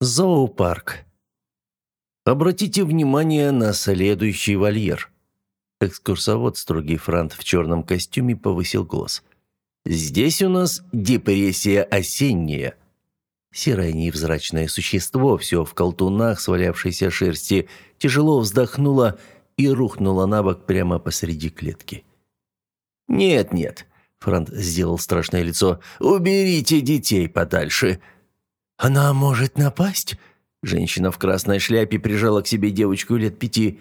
Зоопарк. Обратите внимание на следующий вольер. Экскурсовод, строгий франт в черном костюме, повысил голос. Здесь у нас депрессия осенняя. Серое невзрачное существо, все в колтунах, свалявшейся шерсти, тяжело вздохнуло и рухнуло на бок прямо посреди клетки. «Нет-нет», — Франт сделал страшное лицо, — «уберите детей подальше». «Она может напасть?» Женщина в красной шляпе прижала к себе девочку лет пяти.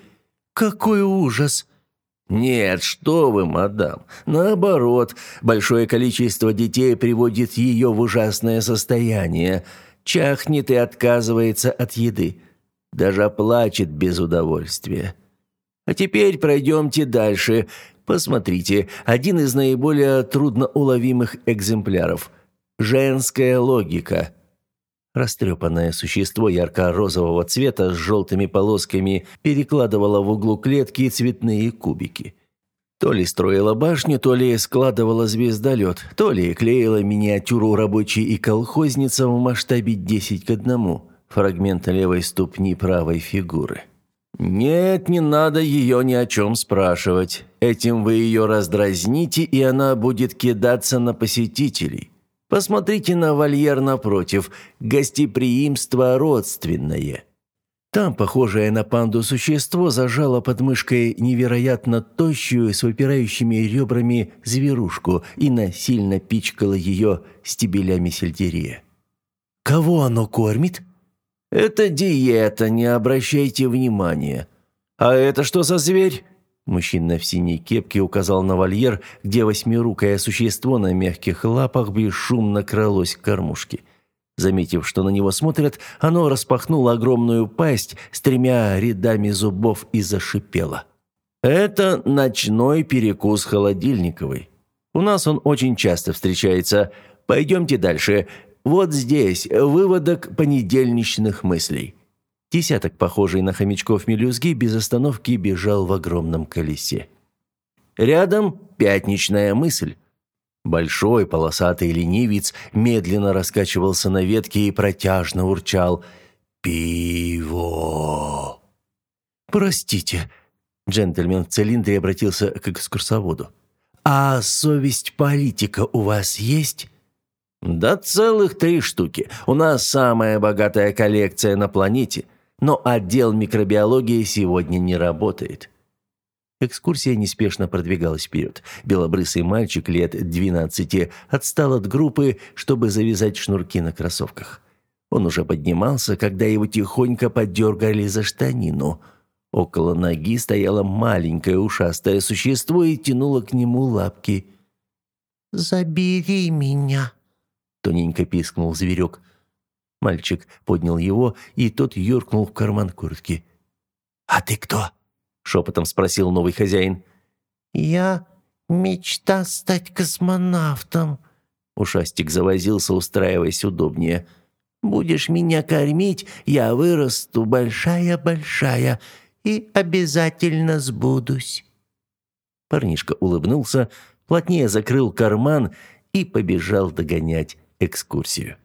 «Какой ужас!» «Нет, что вы, мадам. Наоборот, большое количество детей приводит ее в ужасное состояние. Чахнет и отказывается от еды. Даже плачет без удовольствия. А теперь пройдемте дальше. Посмотрите, один из наиболее трудноуловимых экземпляров. Женская логика». Растрепанное существо ярко-розового цвета с желтыми полосками перекладывало в углу клетки цветные кубики. То ли строила башню, то ли складывала звездолет, то ли клеила миниатюру рабочей и колхозница в масштабе 10 к 1, фрагмент левой ступни правой фигуры. «Нет, не надо ее ни о чем спрашивать. Этим вы ее раздразните, и она будет кидаться на посетителей. Посмотрите на вольер напротив. Гостеприимство родственное. Там, похожее на панду существо, зажало под мышкой невероятно тощую, с выпирающими ребрами зверушку и насильно пичкало ее стебелями сельдерея. «Кого оно кормит?» «Это диета, не обращайте внимания. А это что за зверь?» Мужчина в синей кепке указал на вольер, где восьмирукое существо на мягких лапах бесшумно кралось к кормушке. Заметив, что на него смотрят, оно распахнуло огромную пасть с тремя рядами зубов и зашипело. «Это ночной перекус холодильниковый. У нас он очень часто встречается. Пойдемте дальше. Вот здесь выводок понедельничных мыслей». Десяток, похожий на хомячков мелюзги, без остановки бежал в огромном колесе. Рядом пятничная мысль. Большой полосатый ленивец медленно раскачивался на ветке и протяжно урчал «Пиво!». «Простите», – джентльмен в цилиндре обратился к экскурсоводу. «А совесть политика у вас есть?» «Да целых три штуки. У нас самая богатая коллекция на планете но отдел микробиологии сегодня не работает. Экскурсия неспешно продвигалась вперед. Белобрысый мальчик лет 12 отстал от группы, чтобы завязать шнурки на кроссовках. Он уже поднимался, когда его тихонько подергали за штанину. Около ноги стояло маленькое ушастое существо и тянуло к нему лапки. «Забери меня!» — тоненько пискнул зверек. Мальчик поднял его, и тот юркнул в карман куртки. «А ты кто?» — шепотом спросил новый хозяин. «Я мечта стать космонавтом». Ушастик завозился, устраиваясь удобнее. «Будешь меня кормить, я вырасту большая-большая и обязательно сбудусь». Парнишка улыбнулся, плотнее закрыл карман и побежал догонять экскурсию.